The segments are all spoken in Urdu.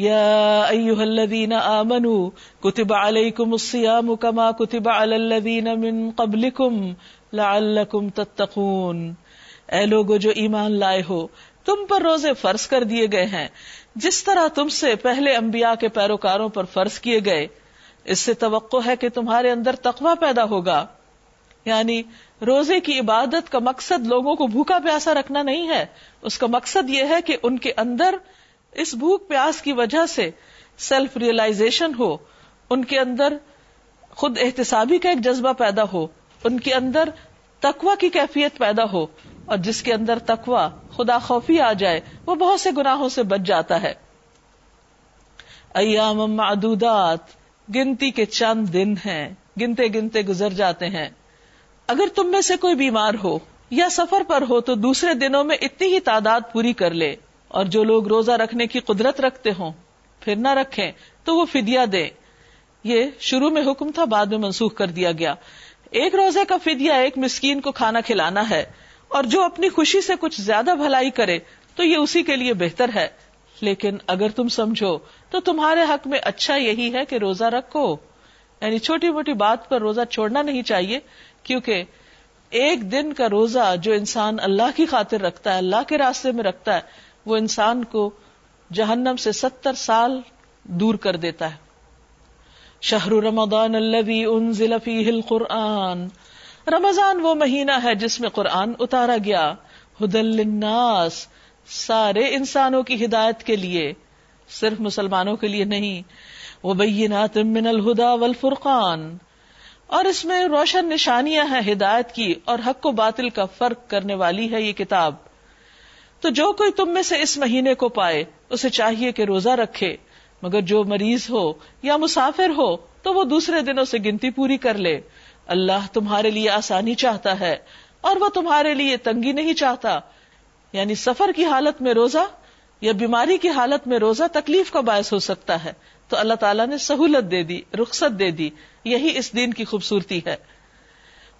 یا ایوہ الذین آمنوا کتب علیکم الصیام کما کتب علی الذین من قبلکم لعلکم تتقون۔ اے لوگو جو ایمان لائے ہو، تم پر روزے فرض کر دیے گئے ہیں۔ جس طرح تم سے پہلے انبیاء کے پیروکاروں پر فرض کیے گئے، اس سے توقع ہے کہ تمہارے اندر تقوی پیدا ہوگا۔ یعنی روزے کی عبادت کا مقصد لوگوں کو بھوکا پیاسا رکھنا نہیں ہے۔ اس کا مقصد یہ ہے کہ ان کے اندر اس بھوک پیاس کی وجہ سے سیلف ریئلائزیشن ہو، ان کے اندر خود احتسابی کا ایک جذبہ پیدا ہو، ان کے اندر تقوی کی کیفیت پیدا ہو، اور جس کے اندر تقوی خدا خوفی آ جائے، وہ بہت سے گناہوں سے بچ جاتا ہے۔ ایام معدودات، گنتی کے چند دن ہیں، گنتے گنتے گزر جاتے ہیں۔ اگر تم میں سے کوئی بیمار ہو یا سفر پر ہو تو دوسرے دنوں میں اتنی ہی تعداد پوری کر لے۔ اور جو لوگ روزہ رکھنے کی قدرت رکھتے ہوں، پھر نہ رکھیں، تو وہ فدیا دے یہ شروع میں حکم تھا، بعد میں منسوخ کر دیا گیا۔ ایک روزے کا فدیا ایک مسکین کو کھانا کھلانا ہے، اور جو اپنی خوشی سے کچھ زیادہ بھلائی کرے، تو یہ اسی کے لیے بہتر ہے۔ لیکن اگر تم سمجھو، تو تمہارے حق میں اچھا یہی ہے کہ روزہ رکھو۔ یعنی چھوٹی موٹی بات پر روزہ چھوڑنا نہیں چاہیے، کیونکہ ایک دن کا روزہ جو انسان اللہ کی خاطر رکھتا ہے، اللہ کے راستے میں رکھتا ہے وہ انسان کو جہنم سے ستر سال دور کر دیتا ہے۔ شہر رمضان انزل فیہ القرآن۔ رمضان وہ مہینہ ہے جس میں قرآن اتارا گیا۔ ہدل للناس۔ سارے انسانوں کی ہدایت کے لیے، صرف مسلمانوں کے لیے نہیں۔ وہ بینات من الہدا والفرقان۔ اور اس میں روشن نشانیاں ہیں ہدایت کی، اور حق و باطل کا فرق کرنے والی ہے یہ کتاب۔ تو جو کوئی تم میں سے اس مہینے کو پائے، اسے چاہیے کہ روزہ رکھے۔ مگر جو مریض ہو یا مسافر ہو، تو وہ دوسرے دنوں سے گنتی پوری کر لے۔ اللہ تمہارے لیے آسانی چاہتا ہے، اور وہ تمہارے لیے تنگی نہیں چاہتا۔ یعنی سفر کی حالت میں روزہ یا بیماری کی حالت میں روزہ تکلیف کا باعث ہو سکتا ہے۔ تو اللہ تعالیٰ نے سہولت دے دی، رخصت دے دی۔ یہی اس دن کی خوبصورتی ہے۔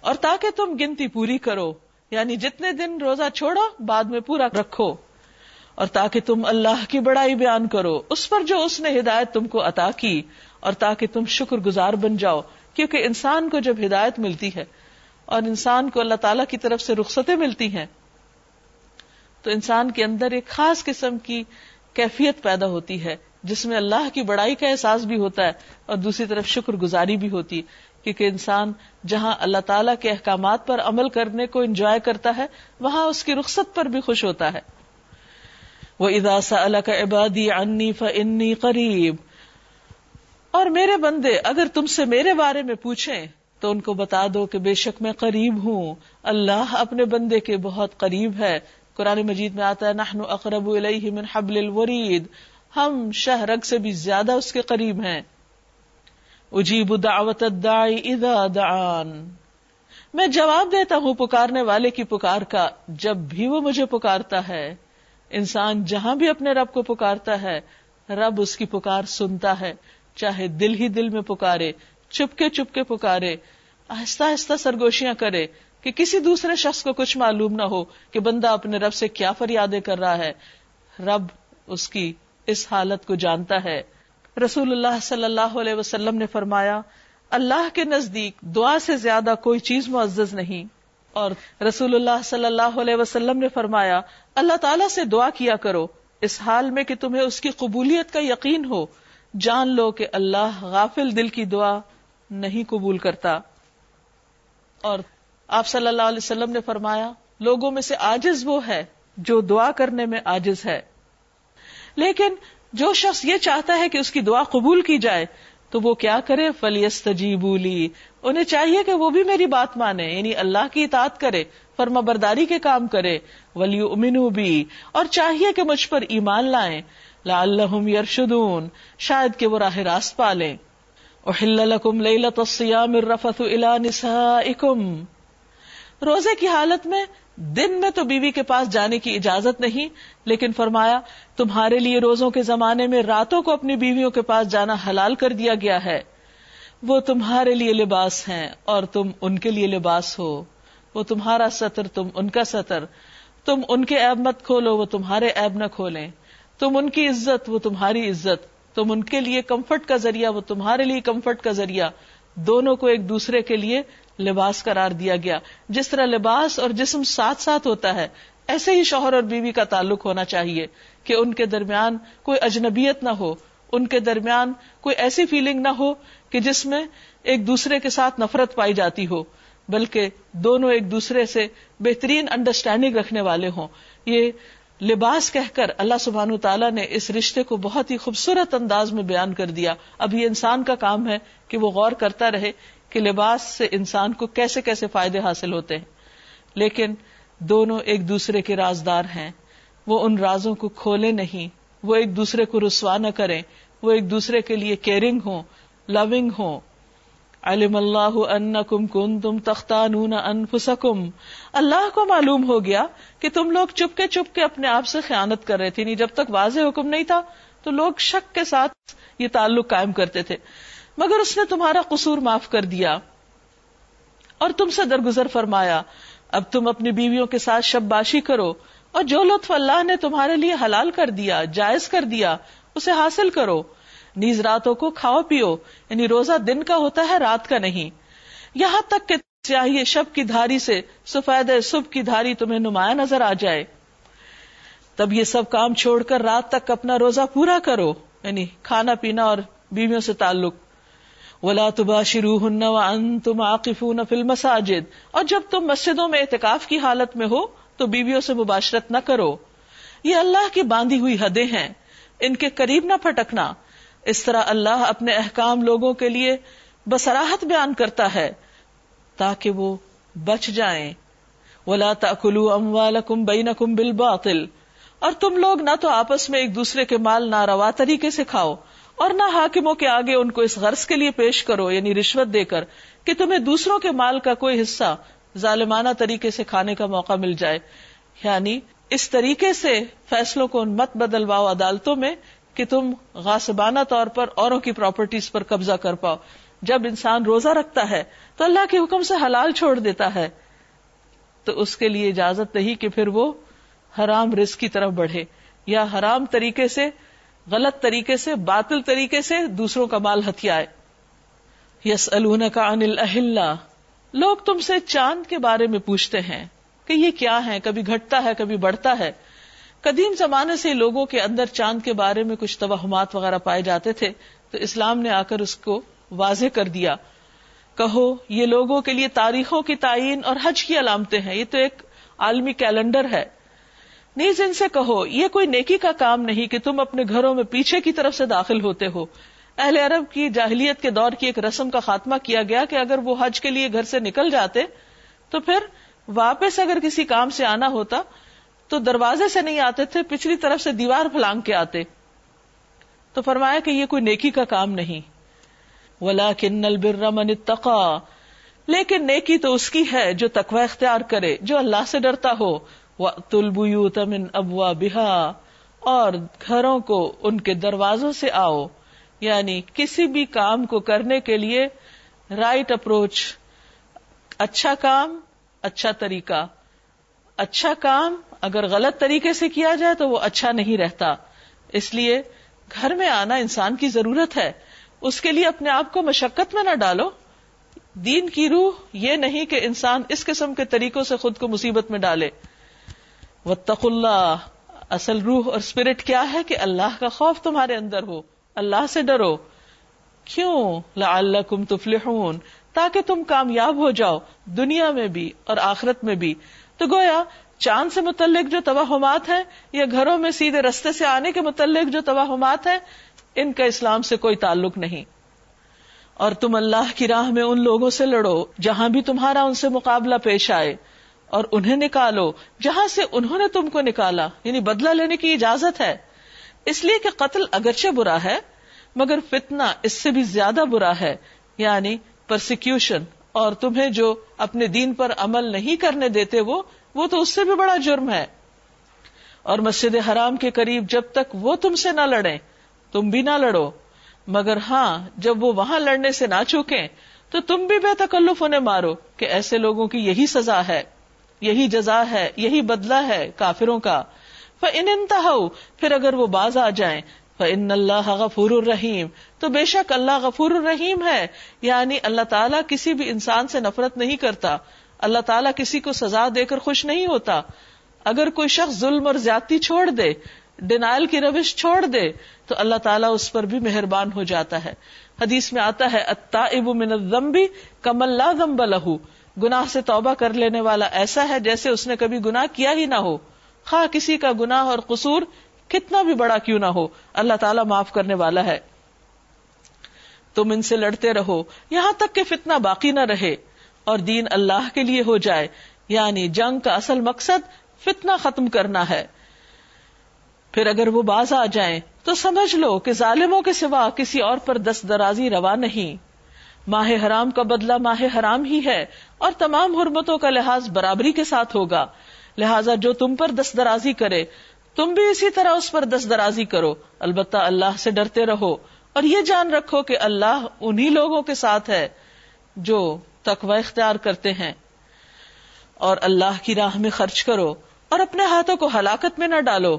اور تاکہ تم گنتی پوری کرو یعنی جتنے دن روزہ چھوڑو، بعد میں پورا رکھو۔ اور تاکہ تم اللہ کی بڑائی بیان کرو۔ اس پر جو اس نے ہدایت تم کو عطا کی، اور تاکہ تم شکر گزار بن جاؤ۔ کیونکہ انسان کو جب ہدایت ملتی ہے، اور انسان کو اللہ تعالی کی طرف سے رخصتیں ملتی ہیں، تو انسان کے اندر ایک خاص قسم کی کیفیت پیدا ہوتی ہے، جس میں اللہ کی بڑائی کا احساس بھی ہوتا ہے، اور دوسری طرف شکر گزاری بھی ہوتی ہے۔ کیونکہ انسان جہاں اللہ تعالیٰ کے احکامات پر عمل کرنے کو انجوائے کرتا ہے، وہاں اس کی رخصت پر بھی خوش ہوتا ہے۔ وہ اداسا اللہ کا عبادی انی فنی قریب اور میرے بندے، اگر تم سے میرے بارے میں پوچھیں، تو ان کو بتا دو کہ بے شک میں قریب ہوں۔ اللہ اپنے بندے کے بہت قریب ہے۔ قرآن مجید میں آتا ہے نحن اقرب الیہ من حبل الورید۔ ہم شہ رگ سے بھی زیادہ اس کے قریب ہیں۔ اجیب دعوت الداعی اذا دعان۔ میں جواب دیتا ہوں پکارنے والے کی پکار کا، جب بھی وہ مجھے پکارتا ہے۔ انسان جہاں بھی اپنے رب کو پکارتا ہے، رب اس کی پکار سنتا ہے۔ چاہے دل ہی دل میں پکارے، چپکے چپکے پکارے، آہستہ آہستہ سرگوشیاں کرے کہ کسی دوسرے شخص کو کچھ معلوم نہ ہو کہ بندہ اپنے رب سے کیا فریادیں کر رہا ہے۔ رب اس کی اس حالت کو جانتا ہے۔ رسول اللہ صلی اللہ علیہ وسلم نے فرمایا، اللہ کے نزدیک دعا سے زیادہ کوئی چیز معزز نہیں۔ اور رسول اللہ صلی اللہ علیہ وسلم نے فرمایا، اللہ تعالیٰ سے دعا کیا کرو، اس حال میں کہ تمہیں اس کی قبولیت کا یقین ہو۔ جان لو کہ اللہ غافل دل کی دعا نہیں قبول کرتا۔ اور آپ صلی اللہ علیہ وسلم نے فرمایا، لوگوں میں سے آجز وہ ہے جو دعا کرنے میں آجز ہے۔ لیکن جو شخص یہ چاہتا ہے کہ اس کی دعا قبول کی جائے، تو وہ کیا کرے؟ فلیس تجیبولی انہیں چاہیے کہ وہ بھی میری بات مانے یعنی اللہ کی اطاعت کرے فرما برداری کے کام کرے۔ ولی امنو بھی اور چاہیے کہ مجھ پر ایمان لائیں۔ لعلہم یرشدون شاید کہ وہ راہ راست پالیں۔ احل لکم لیلت الصیام الرفث الى نسائکم روزے کی حالت میں دن میں تو بیوی کے پاس جانے کی اجازت نہیں، لیکن فرمایا، تمہارے لیے روزوں کے زمانے میں راتوں کو اپنی بیویوں کے پاس جانا حلال کر دیا گیا ہے۔ وہ تمہارے لیے لباس ہیں اور تم ان کے لیے لباس ہو۔ وہ تمہارا سطر تم ان کا سطر تم ان کے عیب مت کھولو، وہ تمہارے عیب نہ کھولیں۔ تم ان کی عزت، وہ تمہاری عزت۔ تم ان کے لیے کمفرٹ کا ذریعہ، وہ تمہارے لیے کمفرٹ کا ذریعہ۔ دونوں کو ایک دوسرے کے لیے لباس قرار دیا گیا۔ جس طرح لباس اور جسم ساتھ ساتھ ہوتا ہے، ایسے ہی شوہر اور بیوی کا تعلق ہونا چاہیے کہ ان کے درمیان کوئی اجنبیت نہ ہو، ان کے درمیان کوئی ایسی فیلنگ نہ ہو کہ جس میں ایک دوسرے کے ساتھ نفرت پائی جاتی ہو، بلکہ دونوں ایک دوسرے سے بہترین انڈرسٹینڈنگ رکھنے والے ہوں۔ یہ لباس کہہ کر اللہ سبحان تعالیٰ نے اس رشتے کو بہت ہی خوبصورت انداز میں بیان کر دیا۔ اب یہ انسان کا کام ہے کہ وہ غور کرتا رہے کہ لباس سے انسان کو کیسے کیسے فائدے حاصل ہوتے ہیں۔ لیکن دونوں ایک دوسرے کے رازدار ہیں۔ وہ ان رازوں کو کھولے نہیں۔ وہ ایک دوسرے کو رسوا نہ کریں۔ وہ ایک دوسرے کے لیے کیئرنگ ہوں لونگ ہوں۔ علم اللہ ان کم کن تم تختان انفسکم۔ اللہ کو معلوم ہو گیا کہ تم لوگ چپ کے چپ کے اپنے آپ سے خیانت کر رہے تھے۔ نہیں جب تک واضح حکم نہیں تھا تو لوگ شک کے ساتھ یہ تعلق قائم کرتے تھے۔ مگر اس نے تمہارا قصور معاف کر دیا اور تم سے درگزر فرمایا، اب تم اپنی بیویوں کے ساتھ شب باشی کرو اور جو لطف اللہ نے تمہارے لیے حلال کر دیا، جائز کر دیا، اسے حاصل کرو۔ نیز راتوں کو کھاؤ پیو یعنی روزہ دن کا ہوتا ہے، رات کا نہیں۔ یہاں تک کہ چاہیے شب کی دھاری سے سفید صبح کی دھاری تمہیں نمایاں نظر آ جائے۔ تب یہ سب کام چھوڑ کر رات تک اپنا روزہ پورا کرو یعنی کھانا پینا اور بیویوں سے تعلق۔ ولا تبا شروع ان تم آقف فلم ساجد اور جب تم مسجدوں میں احتکاف کی حالت میں ہو تو بیویوں سے مباشرت نہ کرو۔ یہ اللہ کی باندھی ہوئی حدیں ہیں۔ ان کے قریب نہ پھٹکنا۔ اس طرح اللہ اپنے احکام لوگوں کے لیے بسراہت بیان کرتا ہے تاکہ وہ بچ جائیں۔ ولا تاکلو اموالکم بینکم بالباطل اور تم لوگ نہ تو آپس میں ایک دوسرے کے مال ناروا طریقے سے کھاؤ۔ اور نہ حاکموں کے آگے ان کو اس غرض کے لیے پیش کرو یعنی رشوت دے کر کہ تمہیں دوسروں کے مال کا کوئی حصہ ظالمانہ طریقے سے کھانے کا موقع مل جائے۔ یعنی اس طریقے سے فیصلوں کو مت بدلواؤ عدالتوں میں کہ تم غاسبانہ طور پر اوروں کی پراپرٹیز پر قبضہ کر پاؤ۔ جب انسان روزہ رکھتا ہے تو اللہ کے حکم سے حلال چھوڑ دیتا ہے۔ تو اس کے لیے اجازت نہیں کہ پھر وہ حرام رزق کی طرف بڑھے یا حرام طریقے سے غلط طریقے سے، باطل طریقے سے دوسروں کا مال ہتھیائے۔ یس کا انل اہل لوگ تم سے چاند کے بارے میں پوچھتے ہیں کہ یہ کیا ہے کبھی گھٹتا ہے، کبھی بڑھتا ہے۔ قدیم زمانے سے لوگوں کے اندر چاند کے بارے میں کچھ توہمات وغیرہ پائے جاتے تھے، تو اسلام نے آ کر اس کو واضح کر دیا۔ کہو، یہ لوگوں کے لیے تاریخوں کی تعین اور حج کی علامتیں ہیں۔ یہ تو ایک عالمی کیلنڈر ہے۔ نیز ان سے کہو، یہ کوئی نیکی کا کام نہیں کہ تم اپنے گھروں میں پیچھے کی طرف سے داخل ہوتے ہو۔ اہل عرب کی جاہلیت کے دور کی ایک رسم کا خاتمہ کیا گیا کہ اگر وہ حج کے لیے گھر سے نکل جاتے، تو پھر واپس اگر کسی کام سے آنا ہوتا، تو دروازے سے نہیں آتے تھے، پچھلی طرف سے دیوار پھلانگ کے آتے۔ تو فرمایا کہ یہ کوئی نیکی کا کام نہیں۔ ولا کن من تقا لیکن نیکی تو اس کی ہے جو تقوی اختیار کرے، جو اللہ سے ڈرتا ہو۔ تلبو تمن ابوا بہا اور گھروں کو ان کے دروازوں سے آؤ۔ یعنی کسی بھی کام کو کرنے کے لیے رائٹ اپروچ اچھا کام اچھا طریقہ۔ اچھا کام اگر غلط طریقے سے کیا جائے تو وہ اچھا نہیں رہتا۔ اس لیے گھر میں آنا انسان کی ضرورت ہے۔ اس کے لیے اپنے آپ کو مشقت میں نہ ڈالو۔ دین کی روح یہ نہیں کہ انسان اس قسم کے طریقوں سے خود کو مصیبت میں ڈالے۔ وطخ اللہ. اصل روح اور اسپرٹ کیا ہے کہ اللہ کا خوف تمہارے اندر ہو؟ اللہ سے ڈرو. کیوں؟ لعلکم تفلحون. تاکہ تم کامیاب ہو جاؤ، دنیا میں بھی اور آخرت میں بھی. تو گویا، چاند سے متعلق جو توہمات ہیں یا گھروں میں سیدھے رستے سے آنے کے متعلق جو توہمات ہیں، ان کا اسلام سے کوئی تعلق نہیں. اور تم اللہ کی راہ میں ان لوگوں سے لڑو، جہاں بھی تمہارا ان سے مقابلہ پیش آئے. اور انہیں نکالو۔ جہاں سے انہوں نے تم کو نکالا یعنی بدلہ لینے کی اجازت ہے۔ اس لیے کہ قتل اگرچہ برا ہے، مگر فتنہ اس سے بھی زیادہ برا ہے یعنی پرسیکیوشن اور تمہیں جو اپنے دین پر عمل نہیں کرنے دیتے وہ وہ تو اس سے بھی بڑا جرم ہے۔ اور مسجد حرام کے قریب جب تک وہ تم سے نہ لڑے تم بھی نہ لڑو۔ مگر ہاں جب وہ وہاں لڑنے سے نہ چوکے تو تم بھی بے تکلف انہیں مارو کہ ایسے لوگوں کی یہی سزا ہے۔ یہی جزا ہے، یہی بدلہ ہے کافروں کا۔ ان انتہا پھر اگر وہ باز آ جائیں ان اللہ غفور الرحیم تو بے شک اللہ غفور الرحیم ہے۔ یعنی اللہ تعالیٰ کسی بھی انسان سے نفرت نہیں کرتا۔ اللہ تعالیٰ کسی کو سزا دے کر خوش نہیں ہوتا۔ اگر کوئی شخص ظلم اور زیادتی چھوڑ دے، ڈینائل کی روش چھوڑ دے، تو اللہ تعالیٰ اس پر بھی مہربان ہو جاتا ہے۔ حدیث میں آتا ہے من الذنب کمل لا ذنب لہو۔ گناہ سے توبہ کر لینے والا ایسا ہے جیسے اس نے کبھی گناہ کیا ہی نہ ہو۔ خواہ کسی کا گناہ اور قصور کتنا بھی بڑا کیوں نہ ہو، اللہ تعالیٰ معاف کرنے والا ہے۔ تم ان سے لڑتے رہو، یہاں تک کہ فتنہ باقی نہ رہے اور دین اللہ کے لیے ہو جائے۔ یعنی جنگ کا اصل مقصد فتنہ ختم کرنا ہے۔ پھر اگر وہ باز آ جائیں، تو سمجھ لو کہ ظالموں کے سوا کسی اور پر دست درازی روا نہیں۔ ماہ حرام کا بدلہ ماہ حرام ہی ہے اور تمام حرمتوں کا لحاظ برابری کے ساتھ ہوگا۔ لہذا جو تم پر دست درازی کرے، تم بھی اسی طرح اس پر دست درازی کرو۔ البتہ اللہ سے ڈرتے رہو اور یہ جان رکھو کہ اللہ انہی لوگوں کے ساتھ ہے جو تقوی اختیار کرتے ہیں۔ اور اللہ کی راہ میں خرچ کرو اور اپنے ہاتھوں کو ہلاکت میں نہ ڈالو۔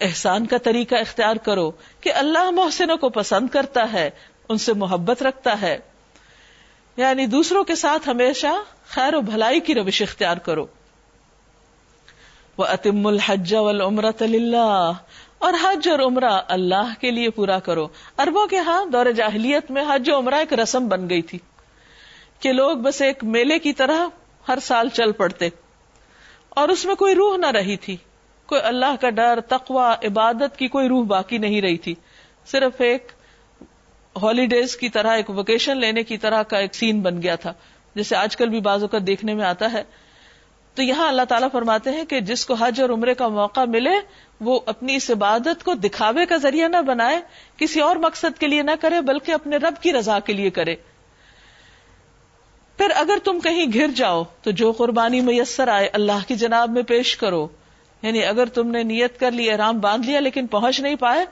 احسان کا طریقہ اختیار کرو کہ اللہ محسنوں کو پسند کرتا ہے ان سے محبت رکھتا ہے۔ یعنی دوسروں کے ساتھ ہمیشہ خیر و بھلائی کی روش اختیار کرو۔ وہ اتم الحج والعمرۃ اور حج اور عمرہ اللہ کے لیے پورا کرو۔ اربوں کے ہاں دور جاہلیت میں حج و عمرہ ایک رسم بن گئی تھی کہ لوگ بس ایک میلے کی طرح ہر سال چل پڑتے۔ اور اس میں کوئی روح نہ رہی تھی۔ کوئی اللہ کا ڈر تقوا عبادت کی کوئی روح باقی نہیں رہی تھی۔ صرف ایک ہالیڈیز کی طرح، ایک ویکیشن لینے کی طرح کا ایک سین بن گیا تھا۔ جیسے آج کل بھی بازو کا دیکھنے میں آتا ہے۔ تو یہاں اللہ تعالیٰ فرماتے ہیں کہ جس کو حج اور عمرے کا موقع ملے، وہ اپنی اس عبادت کو دکھاوے کا ذریعہ نہ بنائے، کسی اور مقصد کے لیے نہ کرے، بلکہ اپنے رب کی رضا کے لیے کرے۔ پھر اگر تم کہیں گر جاؤ، تو جو قربانی میسر آئے، اللہ کی جناب میں پیش کرو۔ یعنی اگر تم نے نیت کر لی، احرام باندھ لیا، لیکن پہنچ نہیں پائے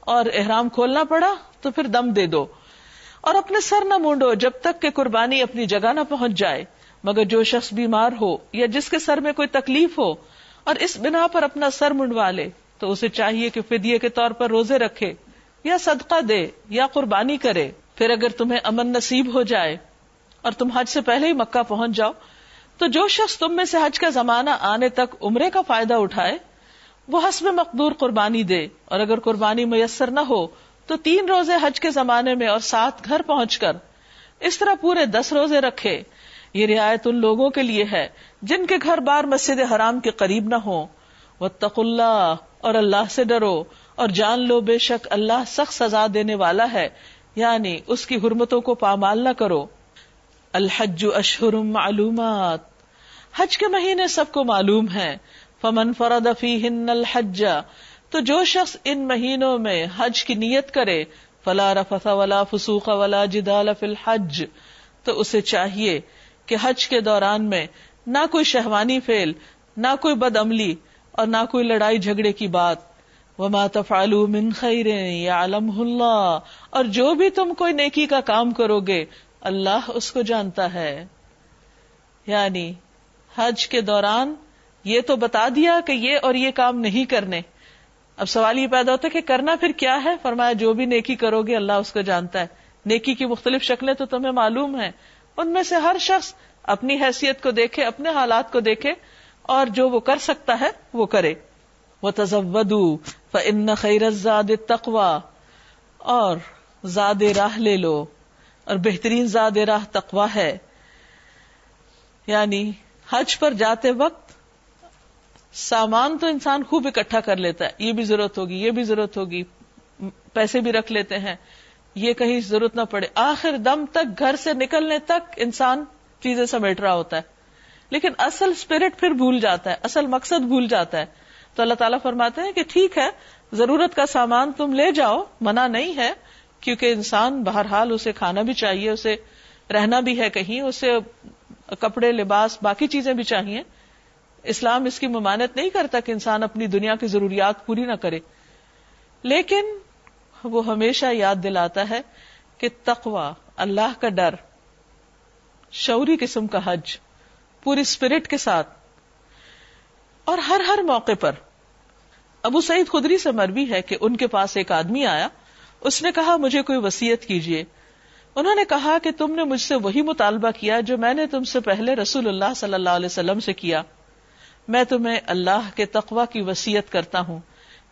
اور احرام کھولنا پڑا تو پھر دم دے دو اور اپنے سر نہ مونڈو جب تک کہ قربانی اپنی جگہ نہ پہنچ جائے۔ مگر جو شخص بیمار ہو یا جس کے سر میں کوئی تکلیف ہو اور اس بنا پر اپنا سر منڈوا لے تو اسے چاہیے کہ فدیے کے طور پر روزے رکھے یا صدقہ دے یا قربانی کرے۔ پھر اگر تمہیں امن نصیب ہو جائے اور تم حج سے پہلے ہی مکہ پہنچ جاؤ تو جو شخص تم میں سے حج کا زمانہ آنے تک عمرے کا فائدہ اٹھائے وہ حسب مقدور قربانی دے اور اگر قربانی میسر نہ ہو تو تین روزے حج کے زمانے میں اور سات گھر پہنچ کر اس طرح پورے دس روزے رکھے، یہ رعایت ان لوگوں کے لیے ہے جن کے گھر بار مسجد حرام کے قریب نہ ہو وہ اللہ اور اللہ سے ڈرو اور جان لو بے شک اللہ سخت سزا دینے والا ہے یعنی اس کی حرمتوں کو پامال نہ کرو۔ الحج اشہر معلومات۔ حج کے مہینے سب کو معلوم ہے فمن فرد فیہن الحج تو جو شخص ان مہینوں میں حج کی نیت کرے، فلا رفث ولا فسوق ولا جدال فی الحج، تو اسے چاہیے کہ حج کے دوران میں نہ کوئی شہوانی فیل نہ کوئی بد عملی اور نہ کوئی لڑائی جھگڑے کی بات۔ وما تفعلوا من خیر يعلمه اللہ، اور جو بھی تم کوئی نیکی کا کام کرو گے، اللہ اس کو جانتا ہے۔ یعنی حج کے دوران یہ تو بتا دیا کہ یہ اور یہ کام نہیں کرنے۔ اب سوال یہ پیدا ہوتا ہے کہ کرنا پھر کیا ہے؟ فرمایا، جو بھی نیکی کرو گے، اللہ اس کو جانتا ہے۔ نیکی کی مختلف شکلیں تو تمہیں معلوم ہے ان میں سے ہر شخص اپنی حیثیت کو دیکھے، اپنے حالات کو دیکھے، اور جو وہ کر سکتا ہے، وہ کرے۔ وہ تزودو ان خیر زاد تقوا اور زاد راہ لے لو۔ اور بہترین زاد راہ تقوا ہے۔ یعنی حج پر جاتے وقت سامان تو انسان خوب اکٹھا کر لیتا ہے۔ یہ بھی ضرورت ہوگی، یہ بھی ضرورت ہوگی، پیسے بھی رکھ لیتے ہیں۔ یہ کہیں ضرورت نہ پڑے۔ آخر دم تک گھر سے نکلنے تک انسان چیزیں سمیٹ رہا ہوتا ہے۔ لیکن اصل اسپرٹ پھر بھول جاتا ہے، اصل مقصد بھول جاتا ہے۔ تو اللہ تعالیٰ فرماتے ہیں کہ ٹھیک ہے، ضرورت کا سامان تم لے جاؤ، منع نہیں ہے، کیونکہ انسان بہرحال اسے کھانا بھی چاہیے، اسے رہنا بھی ہے کہیں، اسے کپڑے، لباس، باقی چیزیں بھی چاہیے۔ اسلام اس کی ممانت نہیں کرتا کہ انسان اپنی دنیا کی ضروریات پوری نہ کرے۔ لیکن وہ ہمیشہ یاد دلاتا ہے کہ تقوا اللہ کا ڈر، شعوری قسم کا حج، پوری اسپرٹ کے ساتھ۔ اور ہر ہر موقع پر ابو سعید خدری سے مربی ہے کہ ان کے پاس ایک آدمی آیا، اس نے کہا، مجھے کوئی وسیعت کیجیے انہوں نے کہا کہ تم نے مجھ سے وہی مطالبہ کیا جو میں نے تم سے پہلے رسول اللہ صلی اللہ علیہ وسلم سے کیا۔ میں تمہیں اللہ کے تقوا کی وسیعت کرتا ہوں،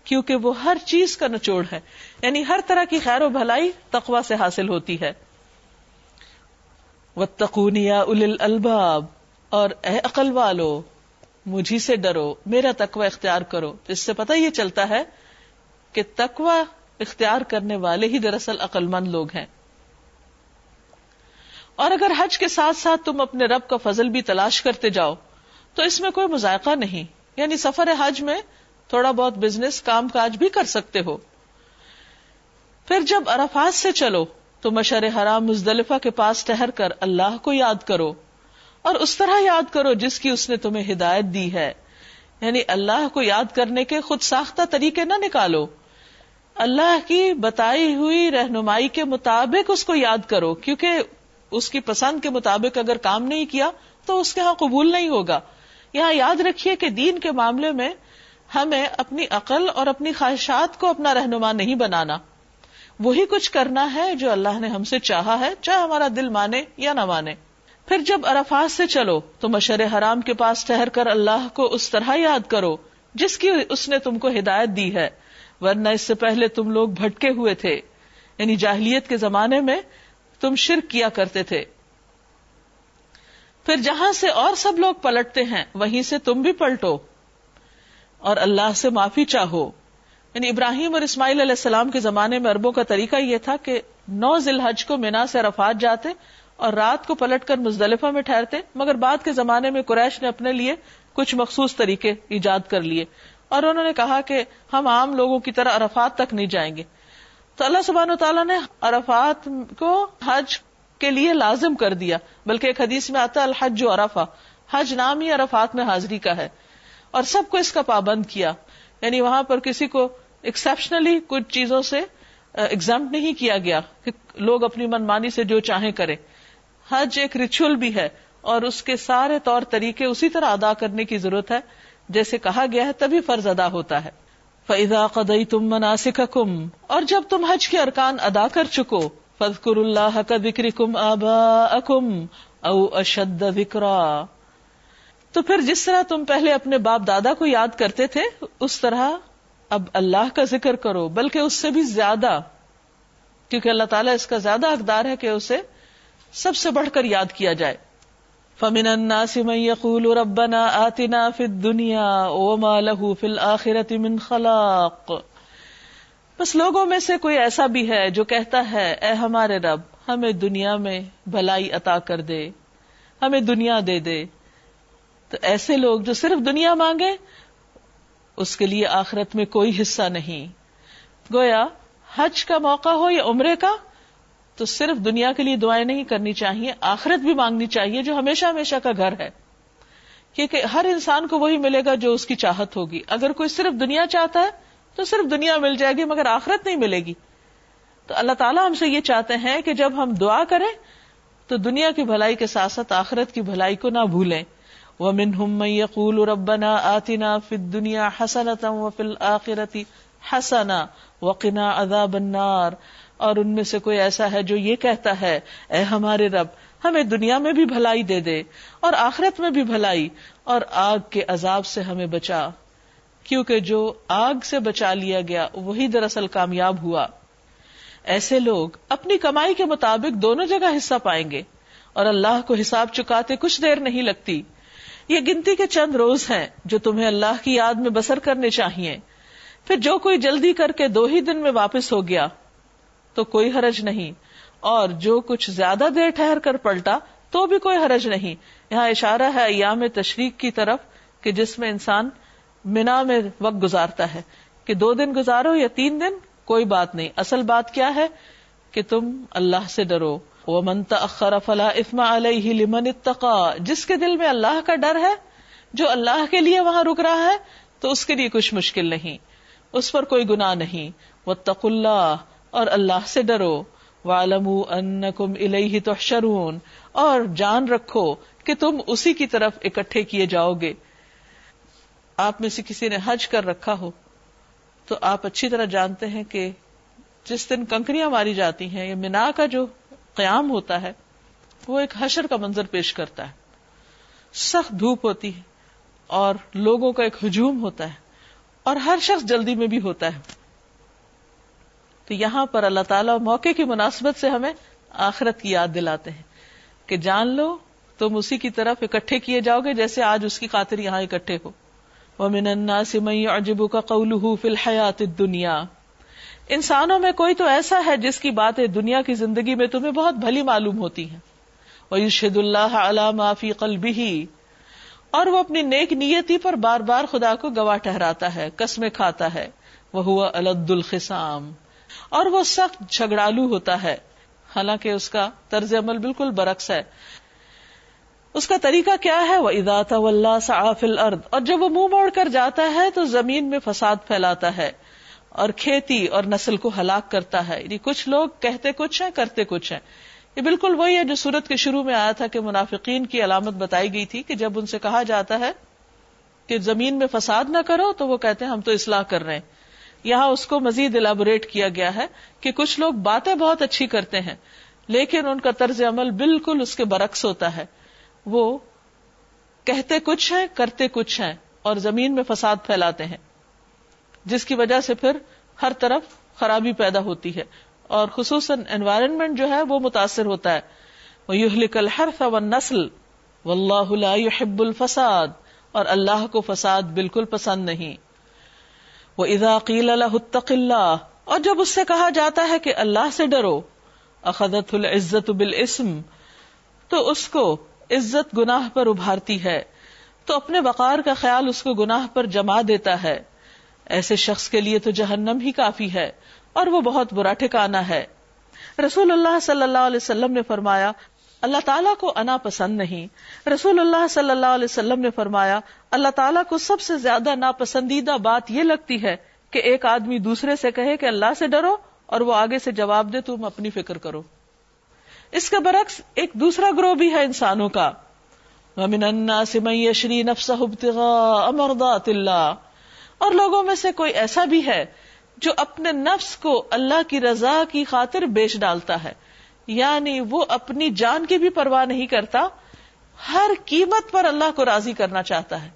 کیونکہ وہ ہر چیز کا نچوڑ ہے۔ یعنی ہر طرح کی خیر و بھلائی تقوا سے حاصل ہوتی ہے۔ تقونیا ال الباب اور اے عقل والو، مجھے سے ڈرو، میرا تقوی اختیار کرو۔ اس سے پتہ یہ چلتا ہے کہ تقوی اختیار کرنے والے ہی دراصل عقل مند لوگ ہیں۔ اور اگر حج کے ساتھ ساتھ تم اپنے رب کا فضل بھی تلاش کرتے جاؤ تو اس میں کوئی مذائقہ نہیں۔ یعنی سفر حج میں تھوڑا بہت بزنس کام کاج بھی کر سکتے ہو۔ پھر جب عرفات سے چلو تو مشر حرام مزدلفہ کے پاس ٹہر کر اللہ کو یاد کرو۔ اور اس طرح یاد کرو جس کی اس نے تمہیں ہدایت دی ہے۔ یعنی اللہ کو یاد کرنے کے خود ساختہ طریقے نہ نکالو۔ اللہ کی بتائی ہوئی رہنمائی کے مطابق اس کو یاد کرو۔ کیونکہ اس کی پسند کے مطابق اگر کام نہیں کیا تو اس کے ہاں قبول نہیں ہوگا۔ یہاں یاد رکھیے کہ دین کے معاملے میں ہمیں اپنی عقل اور اپنی خواہشات کو اپنا رہنما نہیں بنانا۔ وہی کچھ کرنا ہے جو اللہ نے ہم سے چاہا ہے، چاہے ہمارا دل مانے یا نہ مانے۔ پھر جب عرفات سے چلو تو مشر حرام کے پاس ٹہر کر اللہ کو اس طرح یاد کرو جس کی اس نے تم کو ہدایت دی ہے۔ ورنہ اس سے پہلے تم لوگ بھٹکے ہوئے تھے۔ یعنی جاہلیت کے زمانے میں تم شرک کیا کرتے تھے۔ پھر جہاں سے اور سب لوگ پلٹتے ہیں، وہیں سے تم بھی پلٹو۔ اور اللہ سے معافی چاہو۔ یعنی ابراہیم اور اسماعیل علیہ السلام کے زمانے میں اربوں کا طریقہ یہ تھا کہ نو ذیل حج کو مینا سے رفات جاتے اور رات کو پلٹ کر مزدلفہ میں ٹھہرتے، مگر بعد کے زمانے میں قریش نے اپنے لیے کچھ مخصوص طریقے ایجاد کر لیے۔ اور انہوں نے کہا کہ ہم عام لوگوں کی طرح عرفات تک نہیں جائیں گے۔ تو اللہ سبحانہ و تعالیٰ نے عرفات کو حج کے لیے لازم کر دیا۔ بلکہ ایک حدیث میں آتا الحج جو ارفا حج نام ہی عرفات میں حاضری کا ہے۔ اور سب کو اس کا پابند کیا۔ یعنی وہاں پر کسی کو ایکسپشنلی کچھ چیزوں سے ایگزام نہیں کیا گیا کہ لوگ اپنی منمانی سے جو چاہیں کرے حج ایک ریچول بھی ہے اور اس کے سارے طور طریقے اسی طرح ادا کرنے کی ضرورت ہے۔ جیسے کہا گیا ہے، تبھی فرض ادا ہوتا ہے۔ فیضا قدئی تم اور جب تم حج کے ارکان ادا کر چکو فضکر اللہ کا ذکر کم آبا اکم او اشد وکرا تو پھر جس طرح تم پہلے اپنے باپ دادا کو یاد کرتے تھے، اس طرح اب اللہ کا ذکر کرو، بلکہ اس سے بھی زیادہ۔ کیونکہ اللہ تعالیٰ اس کا زیادہ حقدار ہے کہ اسے سب سے بڑھ کر یاد کیا جائے۔ فمن الناس من يقول ربنا آتنا في الدنيا وما له في الآخرة من خلاق۔ بس لوگوں میں سے کوئی ایسا بھی ہے جو کہتا ہے، اے ہمارے رب، ہمیں دنیا میں بھلائی عطا کر دے، ہمیں دنیا دے دے۔ تو ایسے لوگ جو صرف دنیا مانگے، اس کے لیے آخرت میں کوئی حصہ نہیں۔ گویا، حج کا موقع ہو یا عمرے کا، تو صرف دنیا کے لیے دعائیں نہیں کرنی چاہیے، آخرت بھی مانگنی چاہیے، جو ہمیشہ ہمیشہ کا گھر ہے۔ کیونکہ ہر انسان کو وہی ملے گا جو اس کی چاہت ہوگی۔ اگر کوئی صرف دنیا چاہتا ہے تو صرف دنیا مل جائے گی مگر آخرت نہیں ملے گی۔ تو اللہ تعالیٰ ہم سے یہ چاہتے ہیں کہ جب ہم دعا کریں، تو دنیا کی بھلائی کے ساتھ ساتھ آخرت کی بھلائی کو نہ بھولیں۔ وہ من یقول ربنا آتنا فی دنیا حسنتا و فل حسنا وقنا عذاب النار۔ اور ان میں سے کوئی ایسا ہے جو یہ کہتا ہے، اے ہمارے رب، ہمیں دنیا میں بھی بھلائی دے دے اور آخرت میں بھی بھلائی اور آگ کے عذاب سے ہمیں بچا۔ کیونکہ جو آگ سے بچا لیا گیا، وہی دراصل کامیاب ہوا۔ ایسے لوگ اپنی کمائی کے مطابق دونوں جگہ حصہ پائیں گے اور اللہ کو حساب چکاتے کچھ دیر نہیں لگتی۔ یہ گنتی کے چند روز ہیں جو تمہیں اللہ کی یاد میں بسر کرنے چاہیے۔ پھر جو کوئی جلدی کر کے دو ہی دن میں واپس ہو گیا، تو کوئی حرج نہیں۔ اور جو کچھ زیادہ دیر ٹھہر کر پلٹا، تو بھی کوئی حرج نہیں۔ یہاں اشارہ ہے ایام تشریق کی طرف کہ جس میں انسان مینا میں وقت گزارتا ہے کہ دو دن گزارو یا تین دن، کوئی بات نہیں۔ اصل بات کیا ہے؟ کہ تم اللہ سے ڈرو۔ وہ منتا فلا افما علیہ لمن اتقا جس کے دل میں اللہ کا ڈر ہے، جو اللہ کے لیے وہاں رک رہا ہے، تو اس کے لیے کچھ مشکل نہیں۔ اس پر کوئی گناہ نہیں۔ وہ تق اللہ اور اللہ سے ڈرو۔ والم ان کم الہی تو اور جان رکھو کہ تم اسی کی طرف اکٹھے کیے جاؤ گے۔ آپ میں سے کسی نے حج کر رکھا ہو، تو آپ اچھی طرح جانتے ہیں کہ جس دن کنکریاں ماری جاتی ہیں یا مینا کا جو قیام ہوتا ہے، وہ ایک حشر کا منظر پیش کرتا ہے۔ سخت دھوپ ہوتی ہے اور لوگوں کا ایک ہجوم ہوتا ہے اور ہر شخص جلدی میں بھی ہوتا ہے۔ تو یہاں پر اللہ تعالیٰ موقع کی مناسبت سے ہمیں آخرت کی یاد دلاتے ہیں کہ جان لو تم اسی کی طرف اکٹھے کیے جاؤ گے جیسے آج اس کی خاطر یہاں اکٹھے ہو۔ ومن الناس من يعجبك قوله في الحياة الدنيا۔ انسانوں میں کوئی تو ایسا ہے جس کی باتیں دنیا کی زندگی میں تمہیں بہت بھلی معلوم ہوتی ہیں۔ وَيُشْهِدُ اللَّهَ عَلَى مَا فِي قَلْبِهِ۔ اور وہ اپنی نیک نیتی پر بار بار خدا کو گواہ ٹھہراتا ہے، قسمیں کھاتا ہے۔ وہ الد الخسام اور وہ سخت جھگڑالو ہوتا ہے۔ حالانکہ اس کا طرز عمل بالکل برعکس ہے۔ اس کا طریقہ کیا ہے؟ وہ اداتا اللہ صافل ارد اور جب وہ منہ موڑ کر جاتا ہے تو زمین میں فساد پھیلاتا ہے اور کھیتی اور نسل کو ہلاک کرتا ہے۔ یعنی کچھ لوگ کہتے کچھ ہیں، کرتے کچھ ہیں۔ یہ بالکل وہی ہے جو سورت کے شروع میں آیا تھا کہ منافقین کی علامت بتائی گئی تھی کہ جب ان سے کہا جاتا ہے کہ زمین میں فساد نہ کرو تو وہ کہتے ہیں ہم تو اصلاح کر رہے ہیں۔ یہاں اس کو مزید الیبوریٹ کیا گیا ہے کہ کچھ لوگ باتیں بہت اچھی کرتے ہیں، لیکن ان کا طرز عمل بالکل اس کے برعکس ہوتا ہے۔ وہ کہتے کچھ ہیں، کرتے کچھ ہیں اور زمین میں فساد پھیلاتے ہیں۔ جس کی وجہ سے پھر ہر طرف خرابی پیدا ہوتی ہے۔ اور خصوصاً انوائرمنٹ جو ہے وہ متاثر ہوتا ہے۔ وہ نسل و اللہ يحب الفساد اور اللہ کو فساد بالکل پسند نہیں۔ وہ ادا قیل اللہ اور جب اس سے کہا جاتا ہے کہ اللہ سے ڈرو اخدت العزت بالاسم تو اس کو عزت گناہ پر ابھارتی ہے، تو اپنے وقار کا خیال اس کو گناہ پر جما دیتا ہے۔ ایسے شخص کے لیے تو جہنم ہی کافی ہے، اور وہ بہت برا ٹھکانا ہے۔ رسول اللہ صلی اللہ علیہ وسلم نے فرمایا، اللہ تعالیٰ کو انا پسند نہیں۔ رسول اللہ صلی اللہ علیہ وسلم نے فرمایا، اللہ تعالیٰ کو سب سے زیادہ ناپسندیدہ بات یہ لگتی ہے کہ ایک آدمی دوسرے سے کہے کہ اللہ سے ڈرو اور وہ آگے سے جواب دے، تم اپنی فکر کرو۔ اس کے برعکس ایک دوسرا گروہ بھی ہے انسانوں کا۔ اور لوگوں میں سے کوئی ایسا بھی ہے جو اپنے نفس کو اللہ کی رضا کی خاطر بیچ ڈالتا ہے۔ یعنی وہ اپنی جان کی بھی پرواہ نہیں کرتا، ہر قیمت پر اللہ کو راضی کرنا چاہتا ہے۔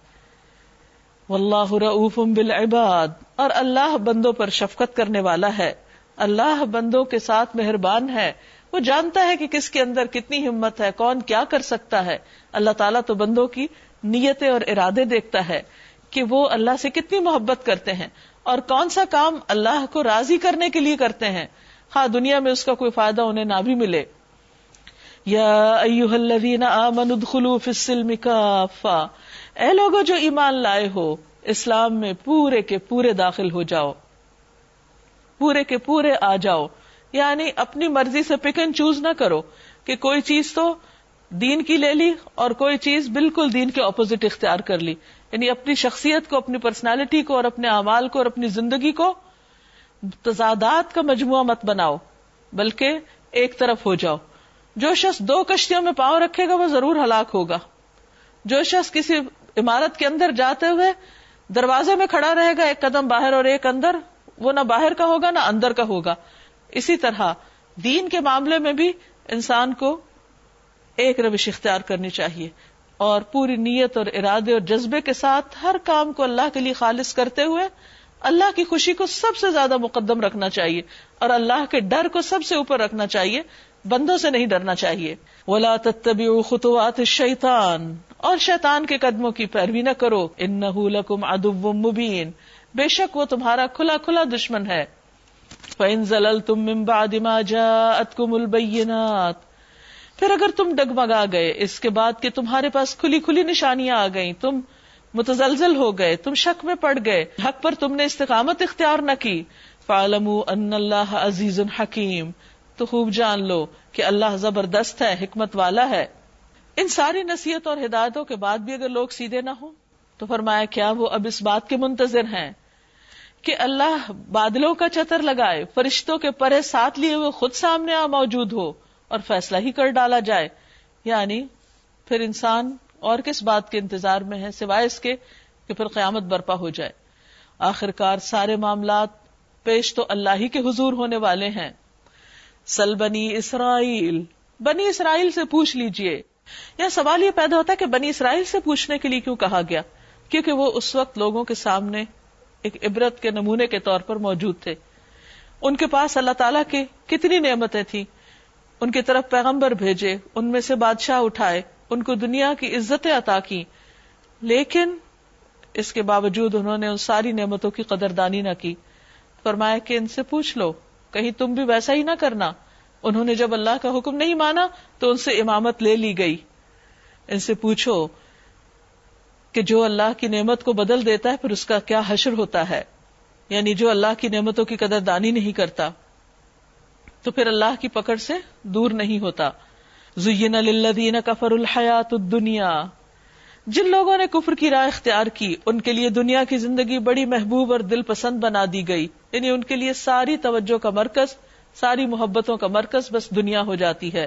واللہ رعوف بالعباد۔ اور اللہ بندوں پر شفقت کرنے والا ہے۔ اللہ بندوں کے ساتھ مہربان ہے۔ وہ جانتا ہے کہ کس کے اندر کتنی ہمت ہے، کون کیا کر سکتا ہے۔ اللہ تعالیٰ تو بندوں کی نیتیں اور ارادے دیکھتا ہے کہ وہ اللہ سے کتنی محبت کرتے ہیں۔ اور کون سا کام اللہ کو راضی کرنے کے لیے کرتے ہیں۔ ہاں دنیا میں اس کا کوئی فائدہ انہیں نہ بھی ملے۔ یا الذین آمنوا ادخلوا فی السلم اے لوگو، جو ایمان لائے ہو، اسلام میں پورے کے پورے داخل ہو جاؤ۔ پورے کے پورے آ جاؤ۔ یعنی اپنی مرضی سے پک اینڈ چوز نہ کرو کہ کوئی چیز تو دین کی لے لی اور کوئی چیز بالکل دین کے اپوزٹ اختیار کر لی۔ یعنی اپنی شخصیت کو، اپنی پرسنالٹی کو اور اپنے اعمال کو اور اپنی زندگی کو تضادات کا مجموعہ مت بناؤ، بلکہ ایک طرف ہو جاؤ۔ جو شخص دو کشتیوں میں پاؤں رکھے گا، وہ ضرور ہلاک ہوگا۔ جو شخص کسی عمارت کے اندر جاتے ہوئے دروازے میں کھڑا رہے گا، ایک قدم باہر اور ایک اندر، وہ نہ باہر کا ہوگا، نہ اندر کا ہوگا۔ اسی طرح دین کے معاملے میں بھی انسان کو ایک روش اختیار کرنی چاہیے اور پوری نیت اور ارادے اور جذبے کے ساتھ ہر کام کو اللہ کے لیے خالص کرتے ہوئے اللہ کی خوشی کو سب سے زیادہ مقدم رکھنا چاہیے اور اللہ کے ڈر کو سب سے اوپر رکھنا چاہیے، بندوں سے نہیں ڈرنا چاہیے۔ ولا تتبعوا خطوات الشیطان اور شیطان کے قدموں کی پیروی نہ کرو۔ انہ لکم عدو مبین بے شک وہ تمہارا کھلا کھلا دشمن ہے۔ فَإِن زَلَلْتُم مِّن بَعْدِ مَا جَاءَتْكُمُ الْبَيِّنَاتِ پھر اگر تم ڈگمگا گئے، اس کے بعد کہ تمہارے پاس کھلی کھلی نشانیاں آ گئیں، تم متزلزل ہو گئے، تم شک میں پڑ گئے، حق پر تم نے استقامت اختیار نہ کی فَعَلَمُوا أَنَّ اللَّهَ عَزِيزٌ حَكِيمٌ تو خوب جان لو کہ اللہ زبردست ہے، حکمت والا ہے۔ ان ساری نصیحت اور ہدایتوں کے بعد بھی اگر لوگ سیدھے نہ ہوں، تو فرمایا کیا وہ اب اس بات کے منتظر ہیں۔ کہ اللہ بادلوں کا چتر لگائے، فرشتوں کے پرے ساتھ لیے ہوئے خود سامنے آ موجود ہو اور فیصلہ ہی کر ڈالا جائے۔ یعنی پھر انسان اور کس بات کے انتظار میں ہے سوائے اس کے کہ پھر قیامت برپا ہو جائے۔ آخر کار سارے معاملات پیش تو اللہ ہی کے حضور ہونے والے ہیں۔ سل بنی اسرائیل بنی اسرائیل سے پوچھ لیجیے۔ یا سوال یہ پیدا ہوتا ہے کہ بنی اسرائیل سے پوچھنے کے لیے کیوں کہا گیا؟ کیونکہ وہ اس وقت لوگوں کے سامنے ایک عبرت کے نمونے کے طور پر موجود تھے۔ ان کے پاس اللہ تعالیٰ کی کتنی نعمتیں تھیں۔ ان کی طرف پیغمبر بھیجے، ان میں سے بادشاہ اٹھائے، ان کو دنیا کی عزتیں عطا کی لیکن اس کے باوجود انہوں نے ان ساری نعمتوں کی قدردانی نہ کی۔ فرمایا کہ ان سے پوچھ لو، کہیں تم بھی ویسا ہی نہ کرنا۔ انہوں نے جب اللہ کا حکم نہیں مانا تو ان سے امامت لے لی گئی۔ ان سے پوچھو کہ جو اللہ کی نعمت کو بدل دیتا ہے، پھر اس کا کیا حشر ہوتا ہے؟ یعنی جو اللہ کی نعمتوں کی قدر دانی نہیں کرتا، تو پھر اللہ کی پکڑ سے دور نہیں ہوتا۔ زین للذین کفر الحیات الدنیا۔ جن لوگوں نے کفر کی راہ اختیار کی، ان کے لیے دنیا کی زندگی بڑی محبوب اور دل پسند بنا دی گئی۔ یعنی ان کے لیے ساری توجہ کا مرکز، ساری محبتوں کا مرکز بس دنیا ہو جاتی ہے۔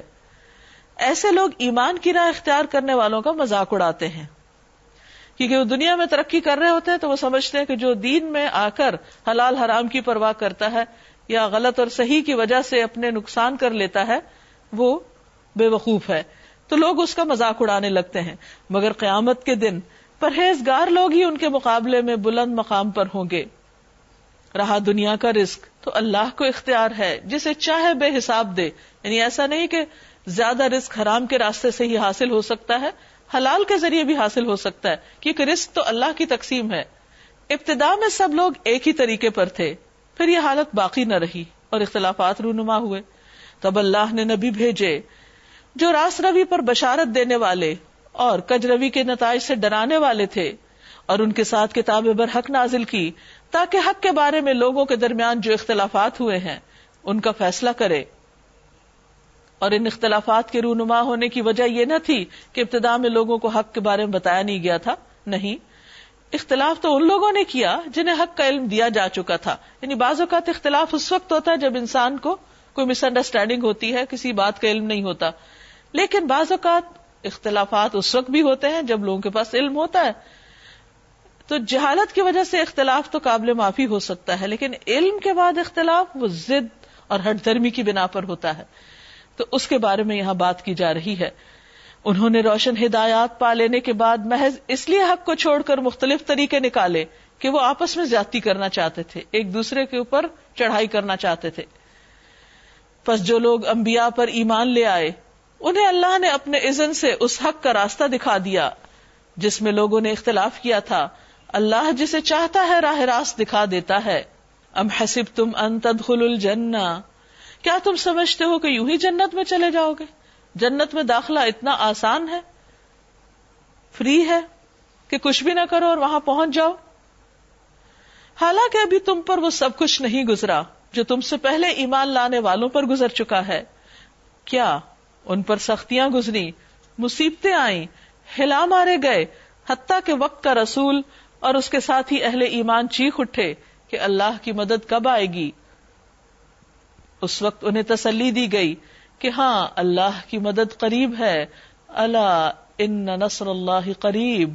ایسے لوگ ایمان کی راہ اختیار کرنے والوں کا مذاق اڑاتے ہیں۔ کیونکہ وہ دنیا میں ترقی کر رہے ہوتے ہیں تو وہ سمجھتے ہیں کہ جو دین میں آ کر حلال حرام کی پرواہ کرتا ہے یا غلط اور صحیح کی وجہ سے اپنے نقصان کر لیتا ہے، وہ بے وقوف ہے۔ تو لوگ اس کا مذاق اڑانے لگتے ہیں۔ مگر قیامت کے دن پرہیزگار لوگ ہی ان کے مقابلے میں بلند مقام پر ہوں گے۔ رہا دنیا کا رزق تو اللہ کو اختیار ہے، جسے چاہے بے حساب دے۔ یعنی ایسا نہیں کہ زیادہ رزق حرام کے راستے سے ہی حاصل ہو سکتا ہے حلال کے ذریعے بھی حاصل ہو سکتا ہے کیونکہ رزق تو اللہ کی تقسیم ہے۔ ابتدا میں سب لوگ ایک ہی طریقے پر تھے، پھر یہ حالت باقی نہ رہی اور اختلافات رونما ہوئے۔ تب اللہ نے نبی بھیجے، جو راس روی پر بشارت دینے والے اور کج روی کے نتائج سے ڈرانے والے تھے اور ان کے ساتھ کتاب برحق نازل کی تاکہ حق کے بارے میں لوگوں کے درمیان جو اختلافات ہوئے ہیں، ان کا فیصلہ کرے۔ اور ان اختلافات کے رونما ہونے کی وجہ یہ نہ تھی کہ ابتدا میں لوگوں کو حق کے بارے میں بتایا نہیں گیا تھا، نہیں۔ اختلاف تو ان لوگوں نے کیا جنہیں حق کا علم دیا جا چکا تھا۔ یعنی بعض اوقات اختلاف اس وقت ہوتا ہے جب انسان کو کوئی مس انڈرسٹینڈنگ ہوتی ہے، کسی بات کا علم نہیں ہوتا۔ لیکن بعض اوقات اختلافات اس وقت بھی ہوتے ہیں جب لوگوں کے پاس علم ہوتا ہے۔ تو جہالت کی وجہ سے اختلاف تو قابل معافی ہو سکتا ہے، لیکن علم کے بعد اختلاف وہ ضد اور ہٹ دھرمی کی بنا پر ہوتا ہے۔ تو اس کے بارے میں یہاں بات کی جا رہی ہے۔ انہوں نے روشن ہدایات پا لینے کے بعد محض اس لیے حق کو چھوڑ کر مختلف طریقے نکالے کہ وہ آپس میں زیادتی کرنا چاہتے تھے، ایک دوسرے کے اوپر چڑھائی کرنا چاہتے تھے۔ پس جو لوگ انبیاء پر ایمان لے آئے، انہیں اللہ نے اپنے عزن سے اس حق کا راستہ دکھا دیا، جس میں لوگوں نے اختلاف کیا تھا۔ اللہ جسے چاہتا ہے راہ راست دکھا دیتا ہے۔ ام حسب تم ان تدخل الجنہ۔ کیا تم سمجھتے ہو کہ یوں ہی جنت میں چلے جاؤ گے؟ جنت میں داخلہ اتنا آسان ہے؟ فری ہے کہ کچھ بھی نہ کرو اور وہاں پہنچ جاؤ؟ حالانکہ ابھی تم پر وہ سب کچھ نہیں گزرا جو تم سے پہلے ایمان لانے والوں پر گزر چکا ہے۔ کیا ان پر سختیاں گزری، مصیبتیں آئیں، ہلا مارے گئے، حتیٰ کہ وقت کا رسول اور اس کے ساتھ ہی اہل ایمان چیخ اٹھے کہ اللہ کی مدد کب آئے گی؟ اس وقت انہیں تسلی دی گئی کہ ہاں اللہ کی مدد قریب ہے۔ اللہ ان نصر اللہ قریب۔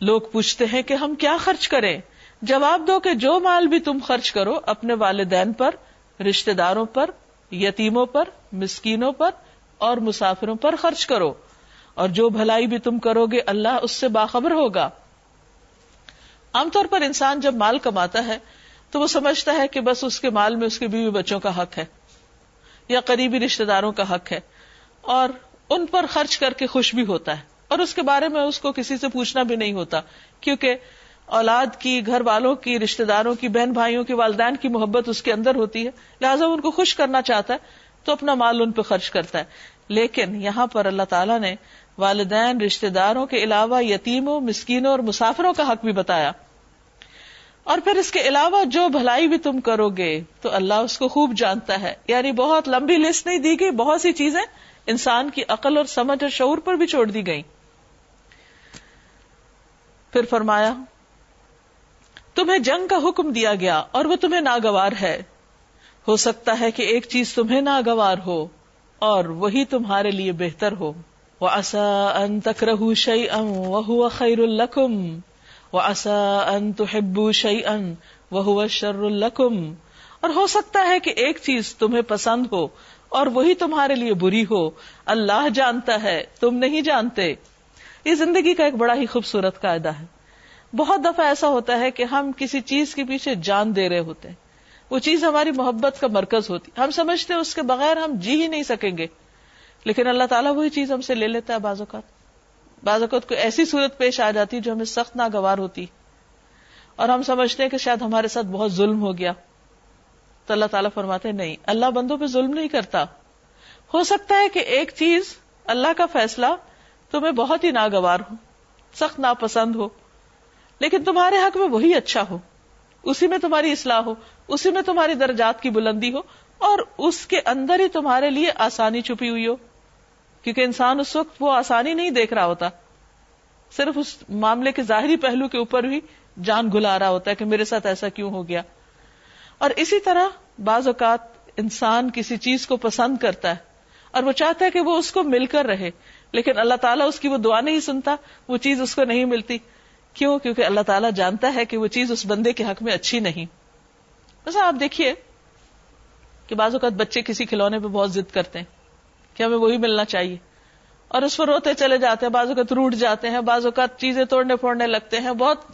لوگ پوچھتے ہیں کہ ہم کیا خرچ کریں؟ جواب دو کہ جو مال بھی تم خرچ کرو، اپنے والدین پر رشتے داروں پر، یتیموں پر، مسکینوں پر اور مسافروں پر خرچ کرو۔ اور جو بھلائی بھی تم کرو گے، اللہ اس سے باخبر ہوگا۔ عام طور پر انسان جب مال کماتا ہے تو وہ سمجھتا ہے کہ بس اس کے مال میں اس کے بیوی بچوں کا حق ہے یا قریبی رشتے داروں کا حق ہے اور ان پر خرچ کر کے خوش بھی ہوتا ہے اور اس کے بارے میں اس کو کسی سے پوچھنا بھی نہیں ہوتا کیونکہ اولاد کی، گھر والوں کی رشتے داروں کی، بہن بھائیوں کی، والدین کی محبت اس کے اندر ہوتی ہے۔ لہٰذا ان کو خوش کرنا چاہتا ہے تو اپنا مال ان پہ خرچ کرتا ہے۔ لیکن یہاں پر اللہ تعالیٰ نے والدین رشتے داروں کے علاوہ یتیموں، مسکینوں اور مسافروں کا حق بھی بتایا۔ اور پھر اس کے علاوہ جو بھلائی بھی تم کرو گے، تو اللہ اس کو خوب جانتا ہے۔ یعنی بہت لمبی لسٹ نہیں دی گئی، بہت سی چیزیں انسان کی عقل اور سمجھ اور شعور پر بھی چھوڑ دی گئی پھر فرمایا، تمہیں جنگ کا حکم دیا گیا اور وہ تمہیں ناگوار ہے۔ ہو سکتا ہے کہ ایک چیز تمہیں ناگوار ہو اور وہی تمہارے لیے بہتر ہو۔ وہ اصا ان تک رہ خیر القم ان تحبوا شيئا وهو شر لكم اور ہو سکتا ہے کہ ایک چیز تمہیں پسند ہو اور وہی تمہارے لیے بری ہو۔ اللہ جانتا ہے، تم نہیں جانتے۔ یہ زندگی کا ایک بڑا ہی خوبصورت قاعدہ ہے۔ بہت دفعہ ایسا ہوتا ہے کہ ہم کسی چیز کے پیچھے جان دے رہے ہوتے ہیں۔ وہ چیز ہماری محبت کا مرکز ہوتی۔ ہم سمجھتے ہیں اس کے بغیر ہم جی ہی نہیں سکیں گے۔ لیکن اللہ تعالیٰ وہی چیز ہم سے لے لیتا ہے بعض اوقات۔ بعض اوقات کو ایسی صورت پیش آ جاتی جو ہمیں سخت ناگوار ہوتی اور ہم سمجھتے ہیں کہ شاید ہمارے ساتھ بہت ظلم ہو گیا تو اللہ تعالیٰ فرماتے نہیں، اللہ بندوں پہ ظلم نہیں کرتا۔ ہو سکتا ہے کہ ایک چیز اللہ کا فیصلہ تمہیں بہت ہی ناگوار ہو، سخت ناپسند ہو، لیکن تمہارے حق میں وہی اچھا ہو۔ اسی میں تمہاری اصلاح ہو، اسی میں تمہاری درجات کی بلندی ہو اور اس کے اندر ہی تمہارے لیے آسانی چھپی ہوئی ہو۔ کیونکہ انسان اس وقت وہ آسانی نہیں دیکھ رہا ہوتا۔ صرف اس معاملے کے ظاہری پہلو کے اوپر بھی جان گلا رہا ہوتا ہے کہ میرے ساتھ ایسا کیوں ہو گیا۔ اور اسی طرح بعض اوقات انسان کسی چیز کو پسند کرتا ہے اور وہ چاہتا ہے کہ وہ اس کو مل کر رہے، لیکن اللہ تعالیٰ اس کی وہ دعا نہیں سنتا، وہ چیز اس کو نہیں ملتی۔ کیوں؟ کیونکہ اللہ تعالیٰ جانتا ہے کہ وہ چیز اس بندے کے حق میں اچھی نہیں۔ ویسا آپ دیکھیے کہ بعض اوقات بچے کسی کھلونے پہ بہت ضد کرتے ہیں۔ کہ ہمیں وہی ملنا چاہیے۔ اور اس پر روتے چلے جاتے ہیں، بعض اوقات روٹ جاتے ہیں، بعض اوقات چیزیں توڑنے پھوڑنے لگتے ہیں، بہت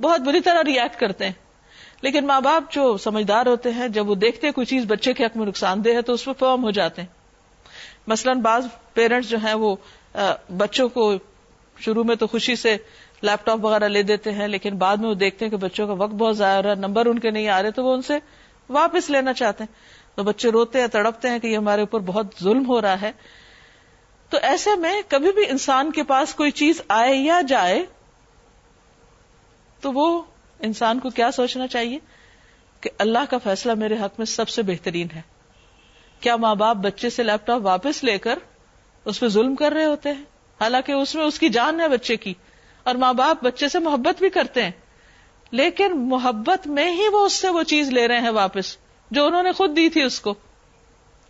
بہت بری طرح ریئیکٹ کرتے ہیں۔ لیکن ماں باپ جو سمجھدار ہوتے ہیں، جب وہ دیکھتے ہیں کوئی چیز بچے کے حق میں نقصان دہ ہے، تو اس پہ فارم ہو جاتے ہیں۔ مثلاً بعض پیرنٹس جو ہیں، وہ بچوں کو شروع میں تو خوشی سے لیپ ٹاپ وغیرہ لے دیتے ہیں، لیکن بعد میں وہ دیکھتے ہیں کہ بچوں کا وقت بہت ضائع ہو رہا ہے، نمبر ان کے نہیں آ رہے، تو وہ ان سے واپس لینا چاہتے ہیں۔ تو بچے روتے ہیں، تڑپتے ہیں کہ یہ ہمارے اوپر بہت ظلم ہو رہا ہے۔ تو ایسے میں کبھی بھی انسان کے پاس کوئی چیز آئے یا جائے، تو وہ انسان کو کیا سوچنا چاہیے؟ کہ اللہ کا فیصلہ میرے حق میں سب سے بہترین ہے۔ کیا ماں باپ بچے سے لیپ ٹاپ واپس لے کر اس پہ ظلم کر رہے ہوتے ہیں؟ حالانکہ اس میں اس کی جان ہے بچے کی، اور ماں باپ بچے سے محبت بھی کرتے ہیں۔ لیکن محبت میں ہی وہ اس سے وہ چیز لے رہے ہیں واپس۔ جو انہوں نے خود دی تھی اس کو۔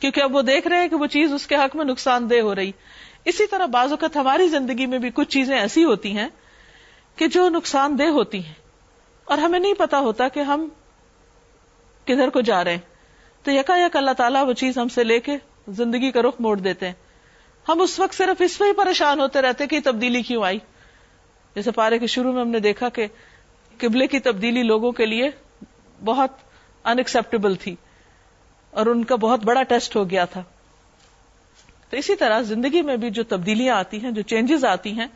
کیونکہ اب وہ دیکھ رہے ہیں کہ وہ چیز اس کے حق میں نقصان دہ ہو رہی۔ اسی طرح بعض اوقات ہماری زندگی میں بھی کچھ چیزیں ایسی ہوتی ہیں کہ جو نقصان دہ ہوتی ہیں۔ اور ہمیں نہیں پتا ہوتا کہ ہم کدھر کو جا رہے ہیں۔ تو یکا یک اللہ تعالیٰ وہ چیز ہم سے لے کے زندگی کا رخ موڑ دیتے ہیں۔ ہم اس وقت صرف اس میں ہی پریشان ہوتے رہتے کہ تبدیلی کیوں آئی۔ جیسے پارے کے شروع میں ہم نے دیکھا کہ قبلے کی تبدیلی لوگوں کے لیے بہت انکسپٹیبل تھی اور ان کا بہت بڑا ٹیسٹ ہو گیا تھا۔ تو اسی طرح زندگی میں بھی جو تبدیلیاں آتی ہیں، جو چینجز آتی ہیں،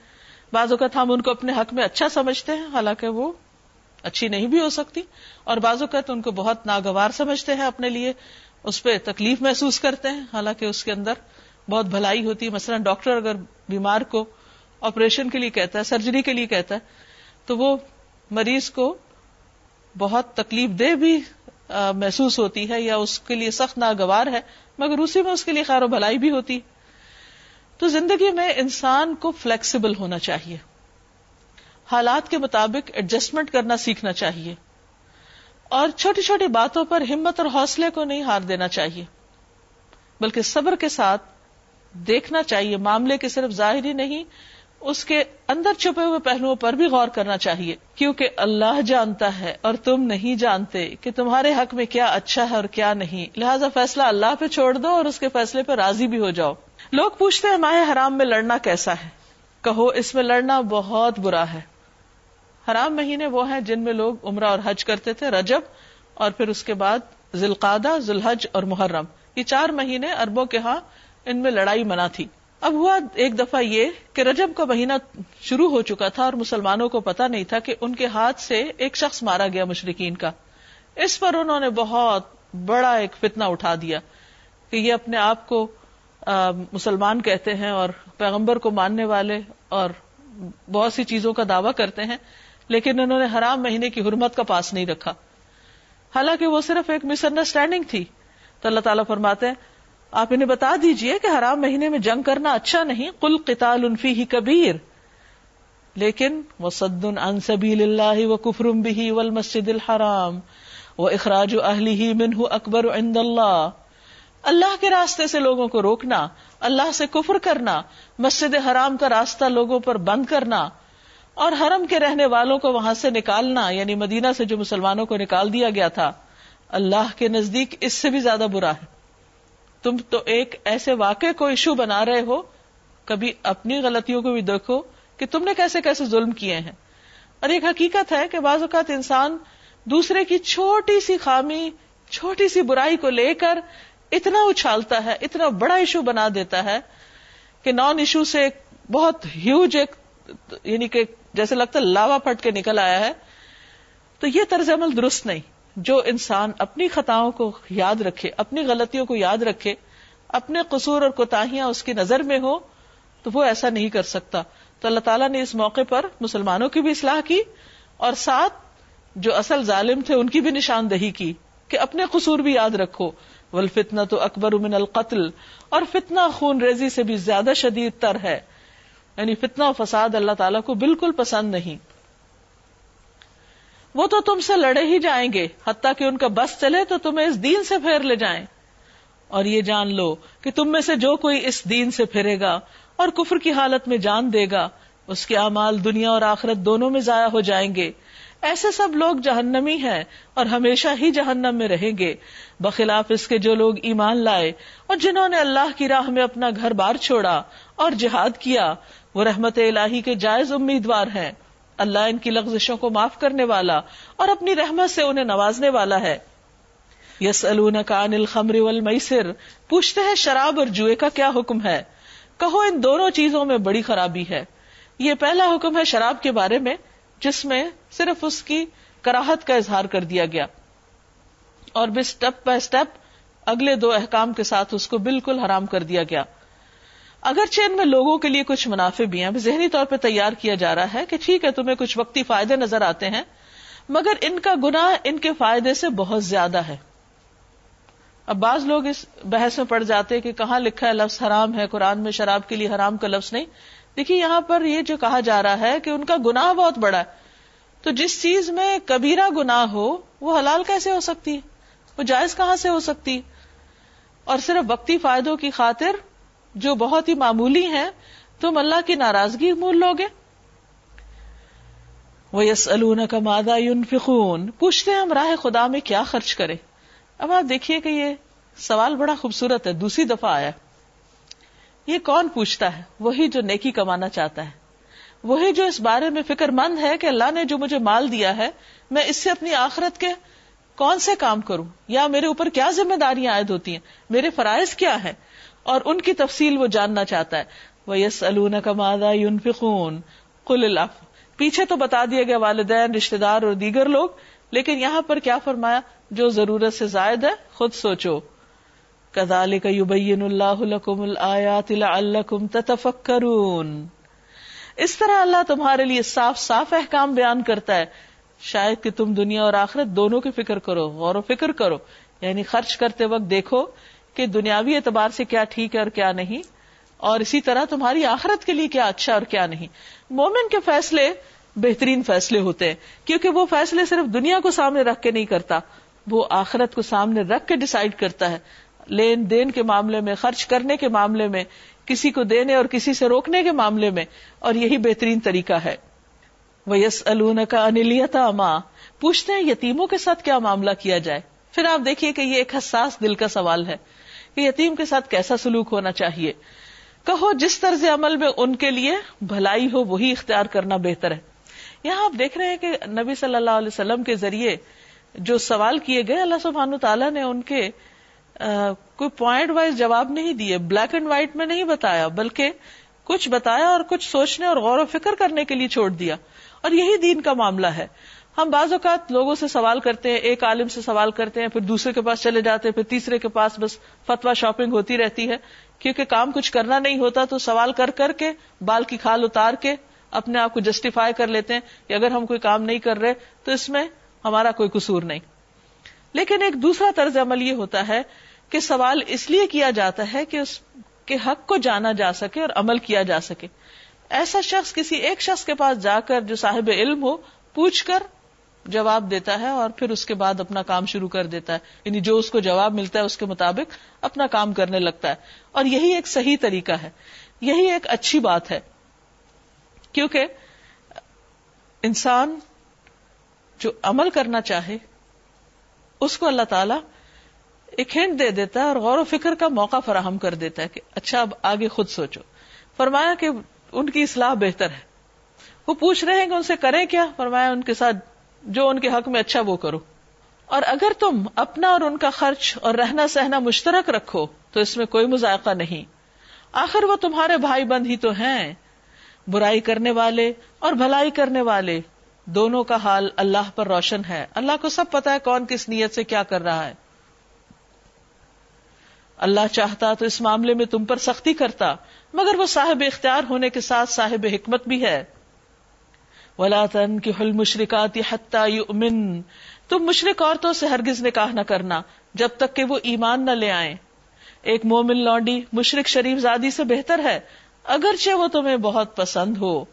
بعض اوقات ہم ان کو اپنے حق میں اچھا سمجھتے ہیں، حالانکہ وہ اچھی نہیں بھی ہو سکتی، اور بعض اوقات ان کو بہت ناگوار سمجھتے ہیں اپنے لیے، اس پہ تکلیف محسوس کرتے ہیں، حالانکہ اس کے اندر بہت بھلائی ہوتی ہے۔ مثلاً ڈاکٹر اگر بیمار کو آپریشن کے لیے کہتا ہے، سرجری کے لیے کہتا ہے، تو وہ مریض کو بہت تکلیف دہ بھی محسوس ہوتی ہے یا اس کے لیے سخت ناگوار ہے، مگر اسی میں اس کے لیے خیر و بھلائی بھی ہوتی۔ تو زندگی میں انسان کو فلیکسیبل ہونا چاہیے۔ حالات کے مطابق ایڈجسٹمنٹ کرنا سیکھنا چاہیے۔ اور چھوٹی چھوٹی باتوں پر ہمت اور حوصلے کو نہیں ہار دینا چاہیے۔ بلکہ صبر کے ساتھ دیکھنا چاہیے۔ معاملے کے صرف ظاہری نہیں اس کے اندر چھپے ہوئے پہلوؤں پر بھی غور کرنا چاہیے، کیونکہ اللہ جانتا ہے اور تم نہیں جانتے کہ تمہارے حق میں کیا اچھا ہے اور کیا نہیں۔ لہٰذا فیصلہ اللہ پہ چھوڑ دو اور اس کے فیصلے پہ راضی بھی ہو جاؤ۔ لوگ پوچھتے ہیں، ماہ حرام میں لڑنا کیسا ہے؟ کہو، اس میں لڑنا بہت برا ہے۔ حرام مہینے وہ ہیں جن میں لوگ عمرہ اور حج کرتے تھے، رجب اور پھر اس کے بعد ذلقادہ ذوالحج اور محرم۔ یہ چار مہینے اربوں کے ہاں ان میں لڑائی منع تھی۔ اب ہوا ایک دفعہ یہ کہ رجب کا مہینہ شروع ہو چکا تھا اور مسلمانوں کو پتا نہیں تھا کہ ان کے ہاتھ سے ایک شخص مارا گیا مشرقین کا۔ اس پر انہوں نے بہت بڑا ایک فتنہ اٹھا دیا کہ یہ اپنے آپ کو مسلمان کہتے ہیں اور پیغمبر کو ماننے والے اور بہت سی چیزوں کا دعوی کرتے ہیں، لیکن انہوں نے حرام مہینے کی حرمت کا پاس نہیں رکھا۔ حالانکہ وہ صرف ایک مس انڈرسٹینڈنگ تھی۔ تو اللہ تعالیٰ فرماتے ہیں آپ انہیں بتا دیجیے کہ حرام مہینے میں جنگ کرنا اچھا نہیں کل قتال انفی ہی کبیر۔ لیکن وہ سد ان سبیل اللہ و کفرم بھی ول مسجد الحرام وہ اخراج اہلی ہی منہ اکبر عند اللہ۔ اللہ کے راستے سے لوگوں کو روکنا، اللہ سے کفر کرنا، مسجد حرام کا راستہ لوگوں پر بند کرنا اور حرم کے رہنے والوں کو وہاں سے نکالنا یعنی مدینہ سے جو مسلمانوں کو نکال دیا گیا تھا، اللہ کے نزدیک اس سے بھی زیادہ برا ہے۔ تم تو ایک ایسے واقعے کو ایشو بنا رہے ہو، کبھی اپنی غلطیوں کو بھی دیکھو کہ تم نے کیسے کیسے ظلم کیے ہیں۔ اور ایک حقیقت ہے کہ بعض اوقات انسان دوسرے کی چھوٹی سی خامی، چھوٹی سی برائی کو لے کر اتنا اچھالتا ہے، اتنا بڑا ایشو بنا دیتا ہے کہ نان ایشو سے بہت ہیوج ایک یعنی کہ جیسے لگتا ہے لاوا پھٹ کے نکل آیا ہے۔ تو یہ طرز عمل درست نہیں۔ جو انسان اپنی خطاؤں کو یاد رکھے، اپنی غلطیوں کو یاد رکھے، اپنے قصور اور کوتاہیاں اس کی نظر میں ہو، تو وہ ایسا نہیں کر سکتا۔ تو اللہ تعالیٰ نے اس موقع پر مسلمانوں کی بھی اصلاح کی اور ساتھ جو اصل ظالم تھے ان کی بھی نشاندہی کی کہ اپنے قصور بھی یاد رکھو۔ ولفتنا تو اکبر من القتل اور فتنا خون ریزی سے بھی زیادہ شدید تر ہے۔ یعنی فتنا و فساد اللہ تعالیٰ کو بالکل پسند نہیں۔ وہ تو تم سے لڑے ہی جائیں گے، حتیٰ کہ ان کا بس چلے تو تمہیں اس دین سے پھیر لے جائیں۔ اور یہ جان لو کہ تم میں سے جو کوئی اس دین سے پھرے گا اور کفر کی حالت میں جان دے گا، اس کے اعمال دنیا اور آخرت دونوں میں ضائع ہو جائیں گے۔ ایسے سب لوگ جہنمی ہیں اور ہمیشہ ہی جہنم میں رہیں گے۔ بخلاف اس کے جو لوگ ایمان لائے اور جنہوں نے اللہ کی راہ میں اپنا گھر بار چھوڑا اور جہاد کیا، وہ رحمت الہی کے جائز امیدوار ہیں۔ اللہ ان کی لغزشوں کو معاف کرنے والا اور اپنی رحمت سے انہیں نوازنے والا ہے۔ یس الخمر والمیسر، پوچھتے ہیں شراب اور جوئے کا کیا حکم ہے؟ کہو ان دونوں چیزوں میں بڑی خرابی ہے۔ یہ پہلا حکم ہے شراب کے بارے میں، جس میں صرف اس کی کراہت کا اظہار کر دیا گیا۔ اور بھی اسٹیپ بائی اسٹیپ اگلے دو احکام کے ساتھ اس کو بالکل حرام کر دیا گیا۔ اگرچہ ان میں لوگوں کے لیے کچھ منافع بھی ہیں ذہنی طور پہ تیار کیا جا رہا ہے کہ ٹھیک ہے، تمہیں کچھ وقتی فائدے نظر آتے ہیں، مگر ان کا گناہ ان کے فائدے سے بہت زیادہ ہے۔ اب بعض لوگ اس بحث میں پڑ جاتے کہ کہاں لکھا ہے لفظ حرام ہے، قرآن میں شراب کے لیے حرام کا لفظ نہیں۔ دیکھیے، یہاں پر یہ جو کہا جا رہا ہے کہ ان کا گناہ بہت بڑا ہے۔ تو جس چیز میں کبیرہ گناہ ہو، وہ حلال کیسے ہو سکتی وہ جائز کہاں سے ہو سکتی اور صرف وقتی فائدوں کی خاطر جو بہت ہی معمولی ہیں، تم اللہ کی ناراضگی مول لوگے وہ یس کا مادہ فکون پوچھتے ہیں ہم راہ خدا میں کیا خرچ کرے۔ اب آپ دیکھیے کہ یہ سوال بڑا خوبصورت ہے، دوسری دفعہ آیا۔ یہ کون پوچھتا ہے؟ وہی جو نیکی کمانا چاہتا ہے۔ وہی جو اس بارے میں فکر مند ہے کہ اللہ نے جو مجھے مال دیا ہے، میں اس سے اپنی آخرت کے کون سے کام کروں؟ یا میرے اوپر کیا ذمہ داریاں عائد ہوتی ہیں؟ میرے فرائض کیا ہے اور ان کی تفصیل وہ جاننا چاہتا ہے۔ وہ یس مادا فکون کل اللہ پیچھے تو بتا دیا گیا والدین رشتے دار اور دیگر لوگ، لیکن یہاں پر کیا فرمایا؟ جو ضرورت سے زائد ہے، خود سوچو۔ کدال کا یوبین اللہ الآیات لعلکم تتفکرون اس طرح اللہ تمہارے لیے صاف صاف احکام بیان کرتا ہے۔ شاید کہ تم دنیا اور آخرت دونوں کی فکر کرو، غور و فکر کرو۔ یعنی خرچ کرتے وقت دیکھو کہ دنیاوی اعتبار سے کیا ٹھیک ہے اور کیا نہیں، اور اسی طرح تمہاری آخرت کے لیے کیا اچھا اور کیا نہیں۔ مومن کے فیصلے بہترین فیصلے ہوتے ہیں، کیونکہ وہ فیصلے صرف دنیا کو سامنے رکھ کے نہیں کرتا، وہ آخرت کو سامنے رکھ کے ڈسائڈ کرتا ہے۔ لین دین کے معاملے میں، خرچ کرنے کے معاملے میں، کسی کو دینے اور کسی سے روکنے کے معاملے میں، اور یہی بہترین طریقہ ہے۔ وہ یس کا انلیتا ماں پوچھتے ہیں یتیموں کے ساتھ کیا معاملہ کیا جائے؟ پھر آپ دیکھیے کہ یہ ایک حساس دل کا سوال ہے۔ کہ یتیم کے ساتھ کیسا سلوک ہونا چاہیے۔ کہو جس طرز عمل میں ان کے لیے بھلائی ہو وہی اختیار کرنا بہتر ہے۔ یہاں آپ دیکھ رہے ہیں کہ نبی صلی اللہ علیہ وسلم کے ذریعے جو سوال کیے گئے، اللہ سبحانہ تعالیٰ نے ان کے کوئی پوائنٹ وائز جواب نہیں دیے بلیک اینڈ وائٹ میں نہیں بتایا، بلکہ کچھ بتایا اور کچھ سوچنے اور غور و فکر کرنے کے لیے چھوڑ دیا۔ اور یہی دین کا معاملہ ہے۔ ہم بعض اوقات لوگوں سے سوال کرتے ہیں، ایک عالم سے سوال کرتے ہیں، پھر دوسرے کے پاس چلے جاتے ہیں، پھر تیسرے کے پاس بس فتوا شاپنگ ہوتی رہتی ہے۔ کیونکہ کام کچھ کرنا نہیں ہوتا تو سوال کر کر کے بال کی کھال اتار کے اپنے آپ کو جسٹیفائی کر لیتے ہیں کہ اگر ہم کوئی کام نہیں کر رہے تو اس میں ہمارا کوئی قصور نہیں۔ لیکن ایک دوسرا طرز عمل یہ ہوتا ہے کہ سوال اس لیے کیا جاتا ہے کہ اس کے حق کو جانا جا سکے اور عمل کیا جا سکے۔ ایسا شخص کسی ایک شخص کے پاس جا کر جو صاحب علم ہو، پوچھ کر جواب دیتا ہے اور پھر اس کے بعد اپنا کام شروع کر دیتا ہے۔ یعنی جو اس کو جواب ملتا ہے اس کے مطابق اپنا کام کرنے لگتا ہے۔ اور یہی ایک صحیح طریقہ ہے۔ یہی ایک اچھی بات ہے۔ کیونکہ انسان جو عمل کرنا چاہے، اس کو اللہ تعالی ایک ہینڈ دے دیتا ہے اور غور و فکر کا موقع فراہم کر دیتا ہے کہ اچھا اب آگے خود سوچو۔ فرمایا کہ ان کی اصلاح بہتر ہے۔ وہ پوچھ رہے ہیں کہ ان سے کریں کیا؟ فرمایا ان کے ساتھ جو ان کے حق میں اچھا وہ کرو۔ اور اگر تم اپنا اور ان کا خرچ اور رہنا سہنا مشترک رکھو، تو اس میں کوئی مذائقہ نہیں۔ آخر وہ تمہارے بھائی بند ہی تو ہیں۔ برائی کرنے والے اور بھلائی کرنے والے، دونوں کا حال اللہ پر روشن ہے۔ اللہ کو سب پتا ہے کون کس نیت سے کیا کر رہا ہے۔ اللہ چاہتا تو اس معاملے میں تم پر سختی کرتا، مگر وہ صاحب اختیار ہونے کے ساتھ صاحب حکمت بھی ہے۔ ولا تن کی حل مشرقات تم مشرق عورتوں سے ہرگز نکاح نہ کرنا، جب تک کہ وہ ایمان نہ لے آئیں۔ ایک مومن لانڈی مشرق شریف زادی سے بہتر ہے، اگرچہ وہ تمہیں بہت پسند ہو۔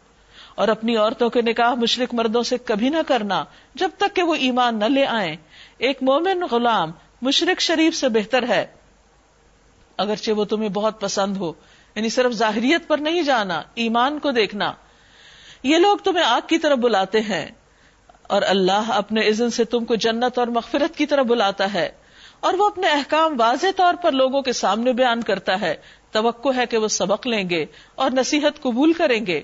اور اپنی عورتوں کے نکاح مشرق مردوں سے کبھی نہ کرنا، جب تک کہ وہ ایمان نہ لے آئیں۔ ایک مومن غلام مشرق شریف سے بہتر ہے، اگرچہ وہ تمہیں بہت پسند ہو۔ یعنی صرف ظاہریت پر نہیں جانا، ایمان کو دیکھنا۔ یہ لوگ تمہیں آگ کی طرف بلاتے ہیں اور اللہ اپنے عزن سے تم کو جنت اور مغفرت کی طرف بلاتا ہے اور وہ اپنے احکام واضح طور پر لوگوں کے سامنے بیان کرتا ہے توقع ہے کہ وہ سبق لیں گے اور نصیحت قبول کریں گے